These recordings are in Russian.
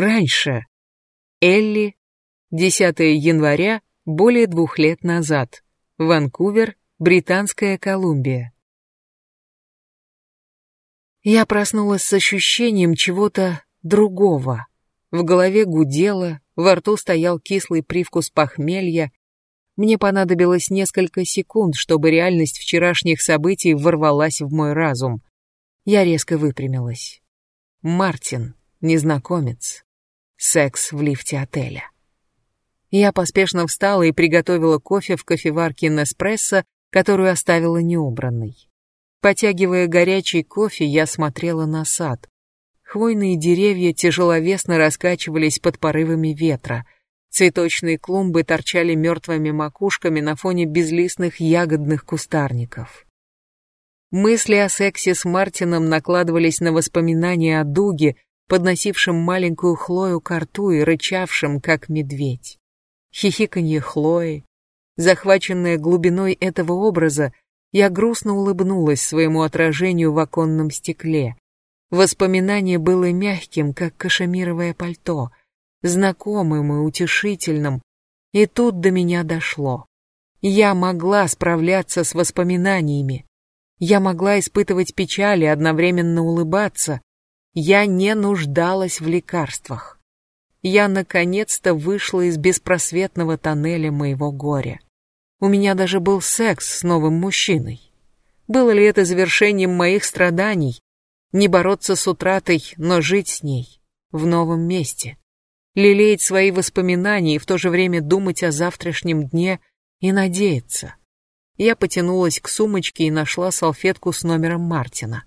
раньше. Элли, 10 января, более двух лет назад. Ванкувер, Британская Колумбия. Я проснулась с ощущением чего-то другого. В голове гудело, во рту стоял кислый привкус похмелья. Мне понадобилось несколько секунд, чтобы реальность вчерашних событий ворвалась в мой разум. Я резко выпрямилась. Мартин, незнакомец. Секс в лифте отеля. Я поспешно встала и приготовила кофе в кофеварке Неспрессо, которую оставила неубранной. Потягивая горячий кофе, я смотрела на сад. Хвойные деревья тяжеловесно раскачивались под порывами ветра. Цветочные клумбы торчали мертвыми макушками на фоне безлистных ягодных кустарников. Мысли о сексе с Мартином накладывались на воспоминания о Дуге, подносившем маленькую Хлою к рту и рычавшем, как медведь. Хихиканье Хлои. Захваченная глубиной этого образа, я грустно улыбнулась своему отражению в оконном стекле. Воспоминание было мягким, как кашемировое пальто, знакомым и утешительным, и тут до меня дошло. Я могла справляться с воспоминаниями. Я могла испытывать печаль и одновременно улыбаться. Я не нуждалась в лекарствах. Я наконец-то вышла из беспросветного тоннеля моего горя. У меня даже был секс с новым мужчиной. Было ли это завершением моих страданий? Не бороться с утратой, но жить с ней, в новом месте. Лелеять свои воспоминания и в то же время думать о завтрашнем дне и надеяться. Я потянулась к сумочке и нашла салфетку с номером Мартина.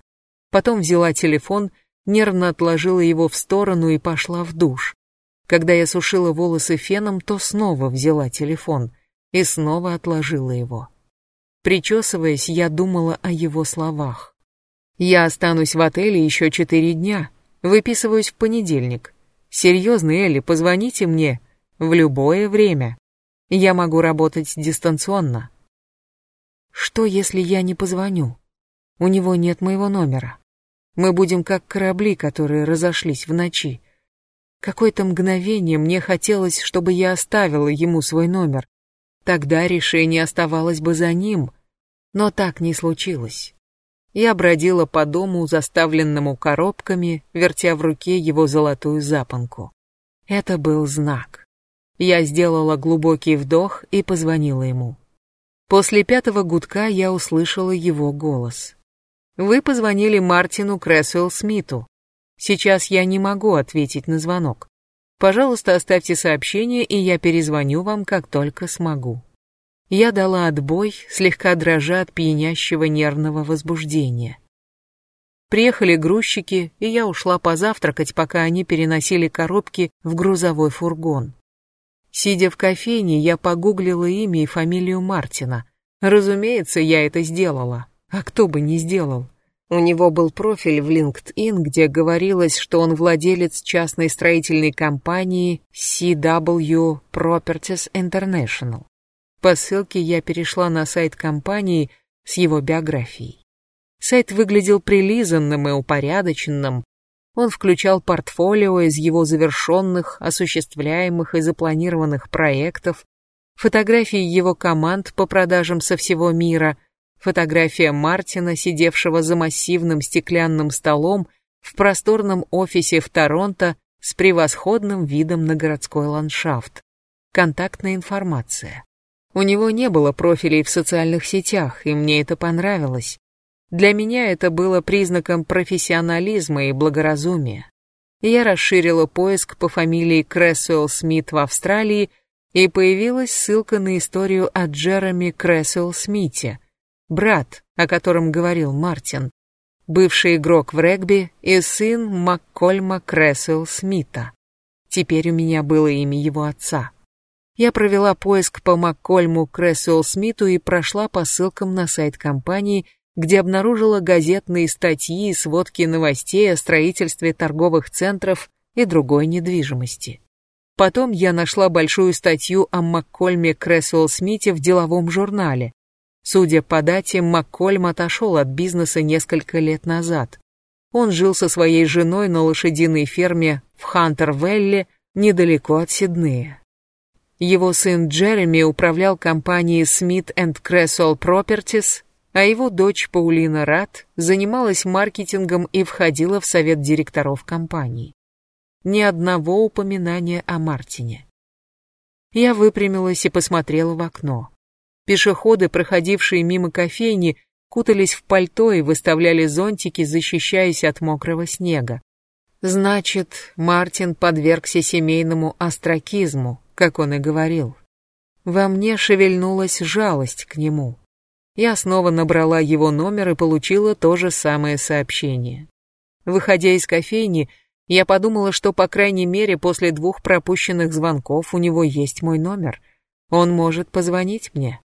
Потом взяла телефон, нервно отложила его в сторону и пошла в душ. Когда я сушила волосы феном, то снова взяла телефон — и снова отложила его. Причесываясь, я думала о его словах. «Я останусь в отеле еще четыре дня. Выписываюсь в понедельник. Серьезно, Элли, позвоните мне. В любое время. Я могу работать дистанционно». «Что, если я не позвоню? У него нет моего номера. Мы будем как корабли, которые разошлись в ночи. Какое-то мгновение мне хотелось, чтобы я оставила ему свой номер, Тогда решение оставалось бы за ним, но так не случилось. Я бродила по дому, заставленному коробками, вертя в руке его золотую запонку. Это был знак. Я сделала глубокий вдох и позвонила ему. После пятого гудка я услышала его голос. «Вы позвонили Мартину Крэсуэлл Смиту. Сейчас я не могу ответить на звонок. Пожалуйста, оставьте сообщение, и я перезвоню вам, как только смогу. Я дала отбой, слегка дрожа от пьянящего нервного возбуждения. Приехали грузчики, и я ушла позавтракать, пока они переносили коробки в грузовой фургон. Сидя в кофейне, я погуглила имя и фамилию Мартина. Разумеется, я это сделала. А кто бы не сделал? У него был профиль в LinkedIn, где говорилось, что он владелец частной строительной компании CW Properties International. По ссылке я перешла на сайт компании с его биографией. Сайт выглядел прилизанным и упорядоченным. Он включал портфолио из его завершенных, осуществляемых и запланированных проектов, фотографии его команд по продажам со всего мира – Фотография Мартина, сидевшего за массивным стеклянным столом в просторном офисе в Торонто с превосходным видом на городской ландшафт. Контактная информация. У него не было профилей в социальных сетях, и мне это понравилось. Для меня это было признаком профессионализма и благоразумия. Я расширила поиск по фамилии Крэсуэлл Смит в Австралии, и появилась ссылка на историю о Джереми Крэсуэлл Смите, брат, о котором говорил Мартин, бывший игрок в регби и сын Маккольма Крессел Смита. Теперь у меня было имя его отца. Я провела поиск по Маккольму Крессел Смиту и прошла по ссылкам на сайт компании, где обнаружила газетные статьи и сводки новостей о строительстве торговых центров и другой недвижимости. Потом я нашла большую статью о Маккольме Крессел Смите в деловом журнале, Судя по дате, Маккольм отошел от бизнеса несколько лет назад. Он жил со своей женой на лошадиной ферме в Хантер-Велле, недалеко от Сиднея. Его сын Джереми управлял компанией Smith Cresswell Properties, а его дочь Паулина Рат занималась маркетингом и входила в совет директоров компании. Ни одного упоминания о Мартине. Я выпрямилась и посмотрела в окно. Пешеходы, проходившие мимо кофейни, кутались в пальто и выставляли зонтики, защищаясь от мокрого снега. Значит, Мартин подвергся семейному остракизму, как он и говорил. Во мне шевельнулась жалость к нему. Я снова набрала его номер и получила то же самое сообщение. Выходя из кофейни, я подумала, что, по крайней мере, после двух пропущенных звонков у него есть мой номер. Он может позвонить мне.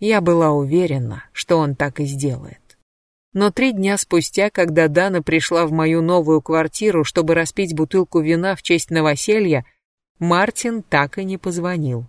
Я была уверена, что он так и сделает. Но три дня спустя, когда Дана пришла в мою новую квартиру, чтобы распить бутылку вина в честь новоселья, Мартин так и не позвонил.